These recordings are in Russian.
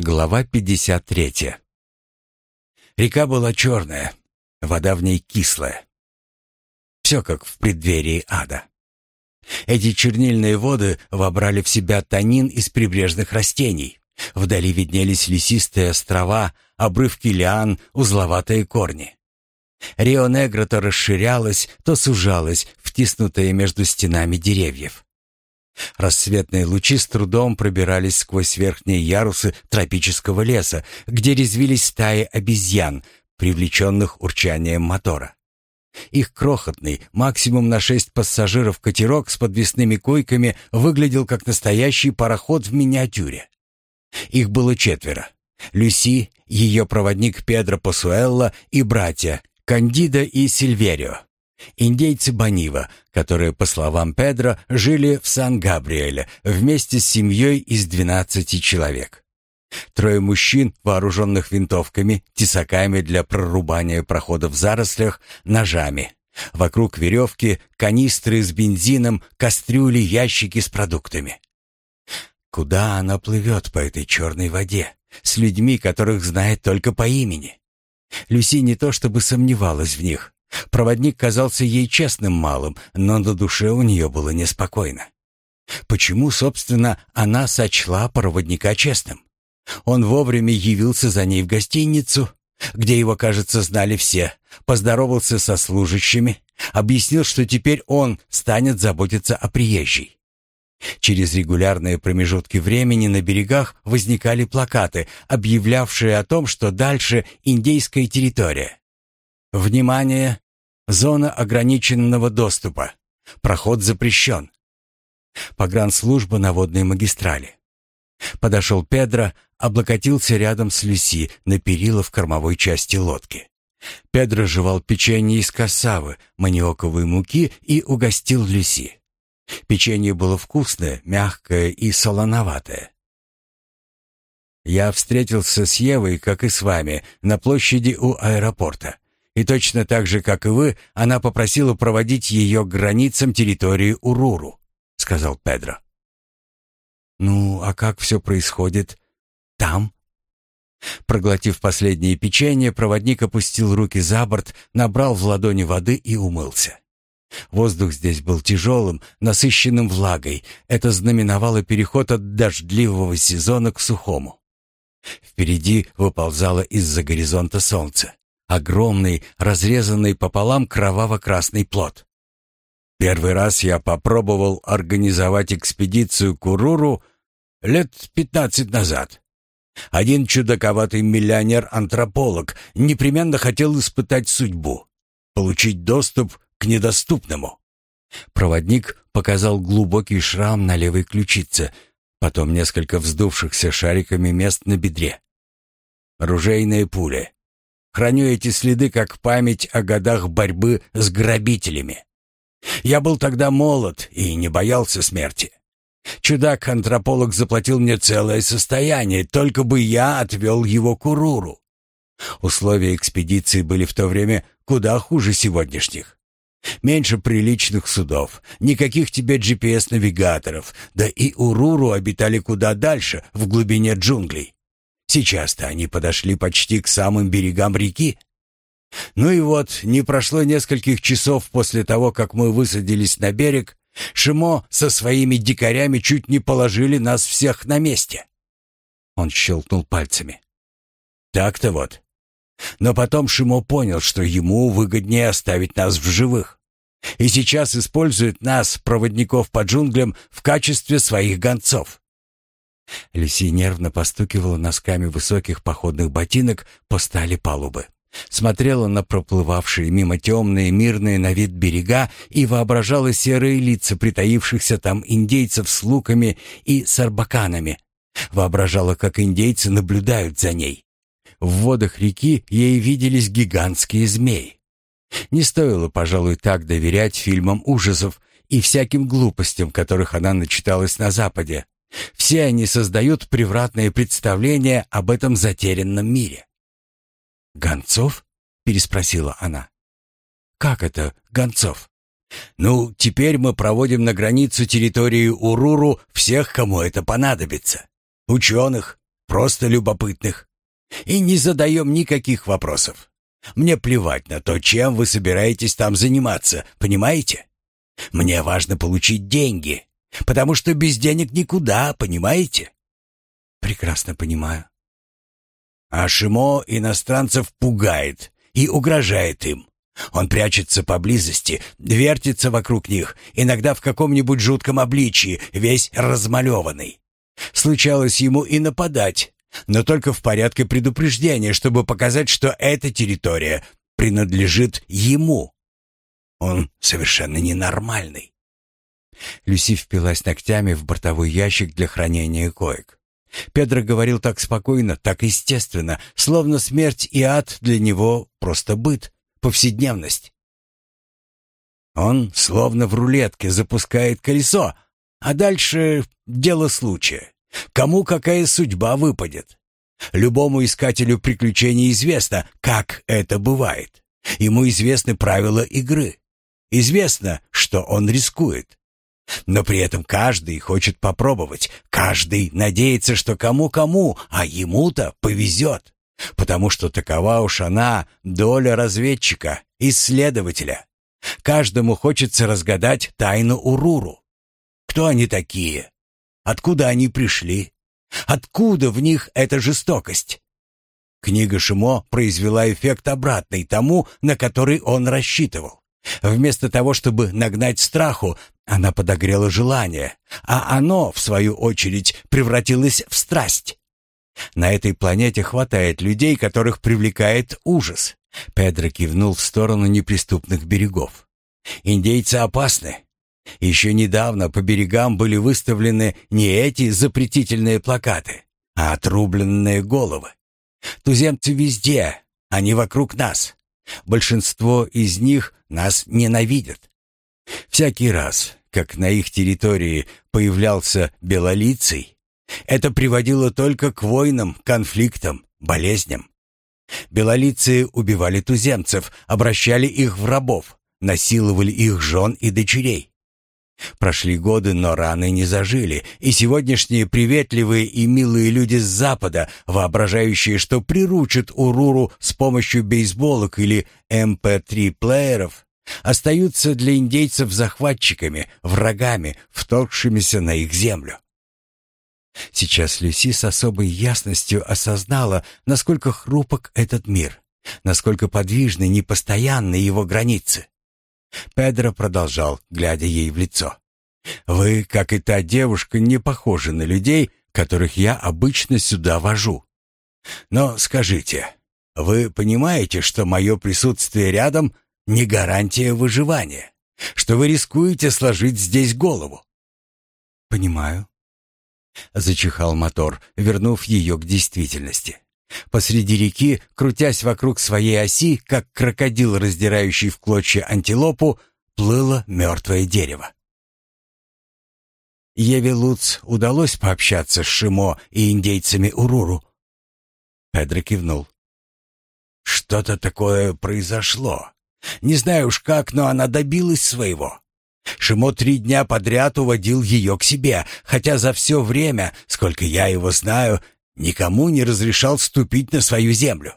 Глава 53. Река была черная, вода в ней кислая. Все как в преддверии ада. Эти чернильные воды вобрали в себя танин из прибрежных растений. Вдали виднелись лесистые острова, обрывки лиан, узловатые корни. Рио-Негро то расширялась, то сужалась, втиснутая между стенами деревьев. Рассветные лучи с трудом пробирались сквозь верхние ярусы тропического леса, где резвились стаи обезьян, привлеченных урчанием мотора. Их крохотный, максимум на шесть пассажиров катерок с подвесными койками выглядел как настоящий пароход в миниатюре. Их было четверо. Люси, ее проводник Педро Посуэлла и братья Кандида и Сильверио. Индейцы Банива, которые, по словам Педро, жили в Сан-Габриэле вместе с семьей из 12 человек. Трое мужчин, вооруженных винтовками, тесаками для прорубания проходов в зарослях, ножами. Вокруг веревки, канистры с бензином, кастрюли, ящики с продуктами. Куда она плывет по этой черной воде? С людьми, которых знает только по имени. Люси не то чтобы сомневалась в них, Проводник казался ей честным малым, но на душе у нее было неспокойно. Почему, собственно, она сочла проводника честным? Он вовремя явился за ней в гостиницу, где его, кажется, знали все, поздоровался со служащими, объяснил, что теперь он станет заботиться о приезжей. Через регулярные промежутки времени на берегах возникали плакаты, объявлявшие о том, что дальше индейская территория. Внимание! Зона ограниченного доступа. Проход запрещен. Погранслужба на водной магистрали. Подошел Педро, облокотился рядом с Люси на перила в кормовой части лодки. Педро жевал печенье из кассавы, маниоковой муки и угостил Люси. Печенье было вкусное, мягкое и солоноватое. «Я встретился с Евой, как и с вами, на площади у аэропорта. И точно так же, как и вы, она попросила проводить ее к границам территории Уруру», — сказал Педро. «Ну, а как все происходит там?» Проглотив последнее печенье, проводник опустил руки за борт, набрал в ладони воды и умылся. Воздух здесь был тяжелым, насыщенным влагой. Это знаменовало переход от дождливого сезона к сухому. Впереди выползало из-за горизонта солнце огромный, разрезанный пополам кроваво-красный плод. Первый раз я попробовал организовать экспедицию к Уруру лет пятнадцать назад. Один чудаковатый миллионер-антрополог непременно хотел испытать судьбу, получить доступ к недоступному. Проводник показал глубокий шрам на левой ключице, потом несколько вздувшихся шариками мест на бедре. Ружейные пули. Храню эти следы как память о годах борьбы с грабителями. Я был тогда молод и не боялся смерти. Чудак-антрополог заплатил мне целое состояние, только бы я отвел его к Уруру. Условия экспедиции были в то время куда хуже сегодняшних. Меньше приличных судов, никаких тебе GPS-навигаторов, да и Уруру обитали куда дальше, в глубине джунглей. Сейчас-то они подошли почти к самым берегам реки. Ну и вот, не прошло нескольких часов после того, как мы высадились на берег, Шимо со своими дикарями чуть не положили нас всех на месте. Он щелкнул пальцами. Так-то вот. Но потом Шимо понял, что ему выгоднее оставить нас в живых. И сейчас использует нас, проводников по джунглям, в качестве своих гонцов. Люси нервно постукивала носками высоких походных ботинок по стали палубы. Смотрела на проплывавшие мимо темные мирные на вид берега и воображала серые лица притаившихся там индейцев с луками и сарбаканами. Воображала, как индейцы наблюдают за ней. В водах реки ей виделись гигантские змеи. Не стоило, пожалуй, так доверять фильмам ужасов и всяким глупостям, которых она начиталась на Западе. Все они создают превратное представление об этом затерянном мире. «Гонцов?» — переспросила она. «Как это, Гонцов?» «Ну, теперь мы проводим на границу территории Уруру всех, кому это понадобится. Ученых, просто любопытных. И не задаем никаких вопросов. Мне плевать на то, чем вы собираетесь там заниматься, понимаете? Мне важно получить деньги, потому что без денег никуда, понимаете? Прекрасно понимаю. А Шимо иностранцев пугает и угрожает им. Он прячется поблизости, вертится вокруг них, иногда в каком-нибудь жутком обличии, весь размалеванный. Случалось ему и нападать, но только в порядке предупреждения, чтобы показать, что эта территория принадлежит ему. Он совершенно ненормальный. Люси впилась ногтями в бортовой ящик для хранения коек. Педро говорил так спокойно, так естественно, словно смерть и ад для него просто быт, повседневность. Он словно в рулетке запускает колесо, а дальше дело случая. Кому какая судьба выпадет? Любому искателю приключений известно, как это бывает. Ему известны правила игры. Известно, что он рискует. Но при этом каждый хочет попробовать. Каждый надеется, что кому-кому, а ему-то повезет. Потому что такова уж она, доля разведчика, исследователя. Каждому хочется разгадать тайну Уруру. Кто они такие? Откуда они пришли? Откуда в них эта жестокость? Книга Шимо произвела эффект обратный тому, на который он рассчитывал. Вместо того, чтобы нагнать страху, она подогрела желание, а оно, в свою очередь, превратилось в страсть. На этой планете хватает людей, которых привлекает ужас. Педро кивнул в сторону неприступных берегов. Индейцы опасны. Еще недавно по берегам были выставлены не эти запретительные плакаты, а отрубленные головы. Туземцы везде, они вокруг нас. Большинство из них нас ненавидят. Всякий раз, как на их территории появлялся белолицый, это приводило только к войнам, конфликтам, болезням. Белолицые убивали туземцев, обращали их в рабов, насиловали их жен и дочерей. Прошли годы, но раны не зажили, и сегодняшние приветливые и милые люди с Запада, воображающие, что приручат Уруру с помощью бейсболок или МП-3-плееров, эм остаются для индейцев захватчиками, врагами, вторгшимися на их землю. Сейчас Люси с особой ясностью осознала, насколько хрупок этот мир, насколько подвижны, непостоянны его границы. Педро продолжал, глядя ей в лицо. «Вы, как и та девушка, не похожи на людей, которых я обычно сюда вожу. Но скажите, вы понимаете, что мое присутствие рядом не гарантия выживания? Что вы рискуете сложить здесь голову?» «Понимаю», — зачихал мотор, вернув ее к действительности. Посреди реки, крутясь вокруг своей оси, как крокодил, раздирающий в клочья антилопу, плыло мертвое дерево. Еве Луц удалось пообщаться с Шимо и индейцами Уруру. Педро кивнул. Что-то такое произошло. Не знаю уж как, но она добилась своего. Шимо три дня подряд уводил ее к себе, хотя за все время, сколько я его знаю, никому не разрешал ступить на свою землю.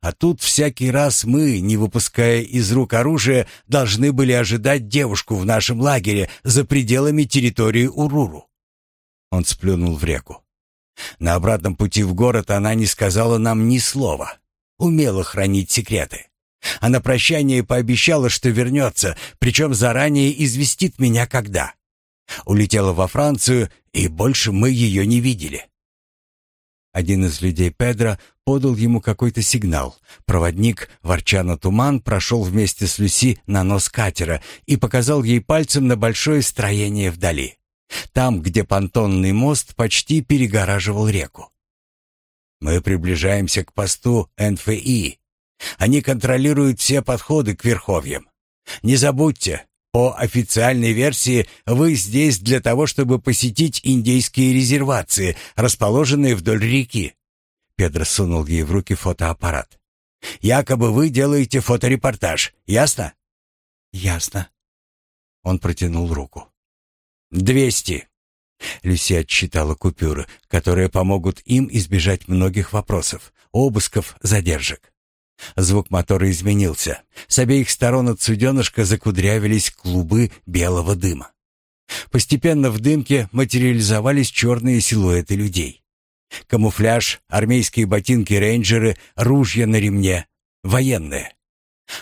А тут всякий раз мы, не выпуская из рук оружия, должны были ожидать девушку в нашем лагере за пределами территории Уруру. Он сплюнул в реку. На обратном пути в город она не сказала нам ни слова. Умела хранить секреты. А на прощание пообещала, что вернется, причем заранее известит меня когда. Улетела во Францию, и больше мы ее не видели. Один из людей Педро подал ему какой-то сигнал. Проводник, ворча на туман, прошел вместе с Люси на нос катера и показал ей пальцем на большое строение вдали. Там, где понтонный мост почти перегораживал реку. «Мы приближаемся к посту НФИ. Они контролируют все подходы к верховьям. Не забудьте, по официальной версии, вы здесь для того, чтобы посетить индейские резервации, расположенные вдоль реки. Педро сунул ей в руки фотоаппарат. Якобы вы делаете фоторепортаж, ясно? Ясно. Он протянул руку. «Двести. Люси отсчитала купюры, которые помогут им избежать многих вопросов, обысков, задержек. Звук мотора изменился. С обеих сторон от суденышка закудрявились клубы белого дыма. Постепенно в дымке материализовались черные силуэты людей. Камуфляж, армейские ботинки-рейнджеры, ружья на ремне, военные.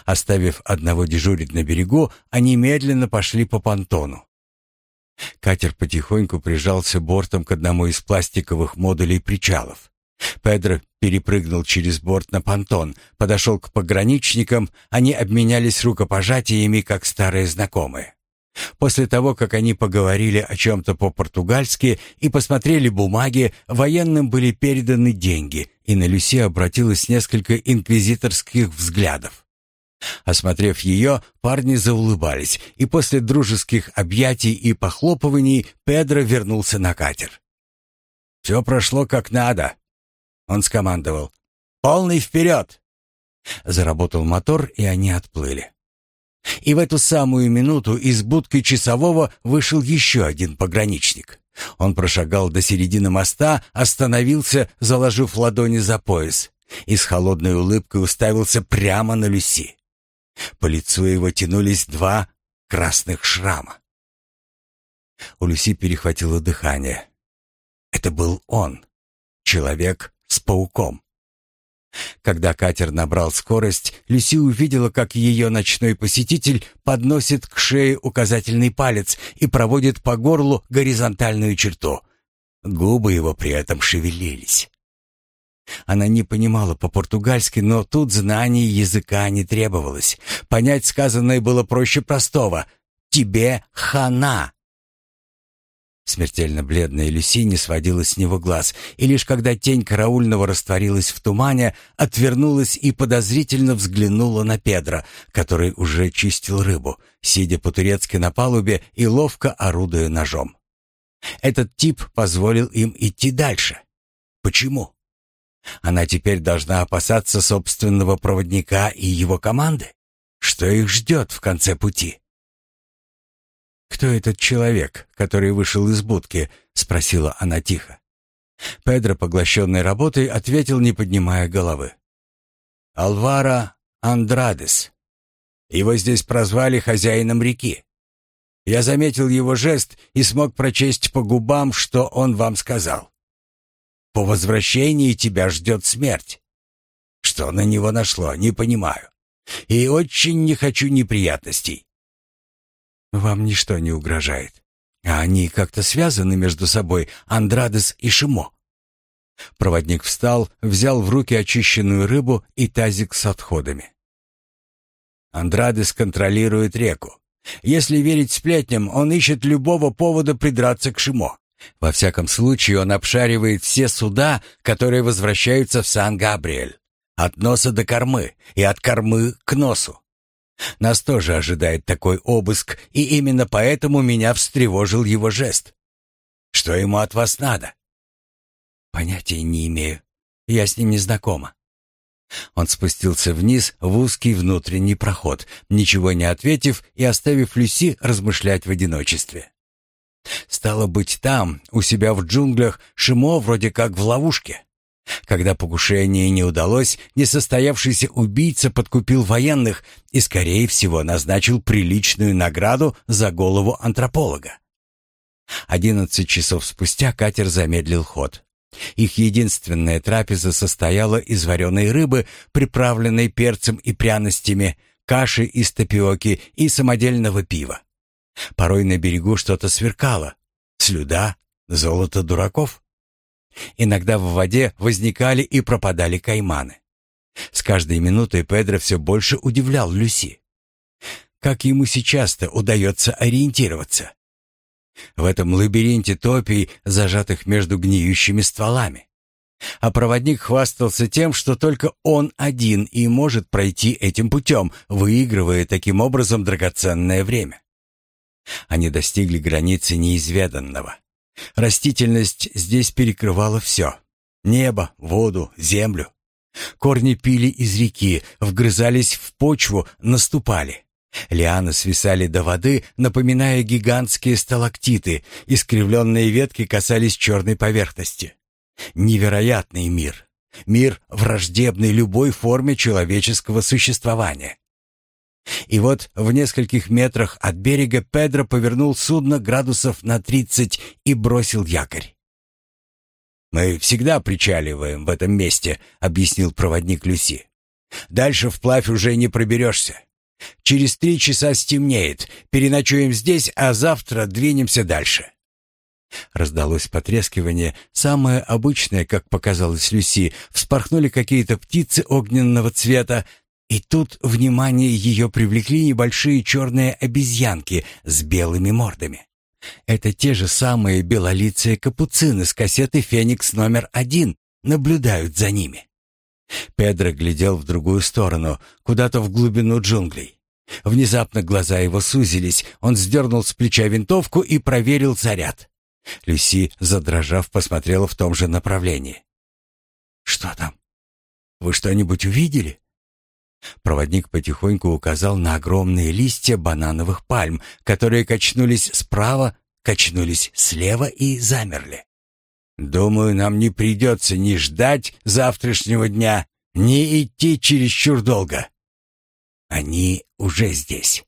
Оставив одного дежурить на берегу, они медленно пошли по понтону. Катер потихоньку прижался бортом к одному из пластиковых модулей причалов. Педро перепрыгнул через борт на понтон, подошел к пограничникам, они обменялись рукопожатиями, как старые знакомые. После того, как они поговорили о чем-то по-португальски и посмотрели бумаги, военным были переданы деньги, и на Люси обратилось несколько инквизиторских взглядов. Осмотрев ее, парни заулыбались, и после дружеских объятий и похлопываний Педро вернулся на катер. «Все прошло как надо», — он скомандовал. «Полный вперед!» Заработал мотор, и они отплыли. И в эту самую минуту из будки часового вышел еще один пограничник. Он прошагал до середины моста, остановился, заложив ладони за пояс, и с холодной улыбкой уставился прямо на Люси. По лицу его тянулись два красных шрама. У Люси перехватило дыхание. Это был он, человек с пауком. Когда катер набрал скорость, Люси увидела, как ее ночной посетитель подносит к шее указательный палец и проводит по горлу горизонтальную черту. Губы его при этом шевелились. Она не понимала по-португальски, но тут знаний языка не требовалось. Понять сказанное было проще простого. «Тебе хана!» Смертельно бледная Люси не сводила с него глаз, и лишь когда тень караульного растворилась в тумане, отвернулась и подозрительно взглянула на Педра, который уже чистил рыбу, сидя по-турецки на палубе и ловко орудуя ножом. Этот тип позволил им идти дальше. Почему? Она теперь должна опасаться собственного проводника и его команды? Что их ждет в конце пути? «Кто этот человек, который вышел из будки?» — спросила она тихо. Педро, поглощенный работой, ответил, не поднимая головы. «Алвара Андрадес. Его здесь прозвали хозяином реки. Я заметил его жест и смог прочесть по губам, что он вам сказал. По возвращении тебя ждет смерть. Что на него нашло, не понимаю. И очень не хочу неприятностей. Вам ничто не угрожает. А они как-то связаны между собой, Андрадес и Шимо. Проводник встал, взял в руки очищенную рыбу и тазик с отходами. Андрадес контролирует реку. Если верить сплетням, он ищет любого повода придраться к Шимо. Во всяком случае, он обшаривает все суда, которые возвращаются в Сан-Габриэль. От носа до кормы и от кормы к носу. Нас тоже ожидает такой обыск, и именно поэтому меня встревожил его жест. Что ему от вас надо? Понятия не имею. Я с ним не знакома. Он спустился вниз в узкий внутренний проход, ничего не ответив и оставив Люси размышлять в одиночестве. Стало быть, там, у себя в джунглях, Шимо вроде как в ловушке. Когда покушение не удалось, несостоявшийся убийца подкупил военных и, скорее всего, назначил приличную награду за голову антрополога. Одиннадцать часов спустя катер замедлил ход. Их единственная трапеза состояла из вареной рыбы, приправленной перцем и пряностями, каши из тапиоки и самодельного пива. Порой на берегу что-то сверкало. Слюда, золото дураков. Иногда в воде возникали и пропадали кайманы. С каждой минутой Педро все больше удивлял Люси. Как ему сейчас-то удается ориентироваться? В этом лабиринте топий, зажатых между гниющими стволами. А проводник хвастался тем, что только он один и может пройти этим путем, выигрывая таким образом драгоценное время. Они достигли границы неизведанного. Растительность здесь перекрывала все. Небо, воду, землю. Корни пили из реки, вгрызались в почву, наступали. Лианы свисали до воды, напоминая гигантские сталактиты, искривленные ветки касались черной поверхности. Невероятный мир. Мир, враждебный любой форме человеческого существования. И вот в нескольких метрах от берега Педро повернул судно градусов на тридцать и бросил якорь. «Мы всегда причаливаем в этом месте», — объяснил проводник Люси. «Дальше вплавь уже не проберешься. Через три часа стемнеет, переночуем здесь, а завтра двинемся дальше». Раздалось потрескивание, самое обычное, как показалось Люси. Вспорхнули какие-то птицы огненного цвета, и тут внимание ее привлекли небольшие черные обезьянки с белыми мордами. Это те же самые белолицые капуцины с кассеты «Феникс номер один» наблюдают за ними. Педро глядел в другую сторону, куда-то в глубину джунглей. Внезапно глаза его сузились, он сдернул с плеча винтовку и проверил заряд. Люси, задрожав, посмотрела в том же направлении. «Что там? Вы что-нибудь увидели?» Проводник потихоньку указал на огромные листья банановых пальм, которые качнулись справа, качнулись слева и замерли. «Думаю, нам не придется ни ждать завтрашнего дня, ни идти чересчур долго. Они уже здесь».